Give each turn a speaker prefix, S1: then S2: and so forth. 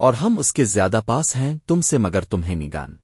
S1: اور ہم اس کے زیادہ پاس ہیں تم سے مگر تمہیں نگان۔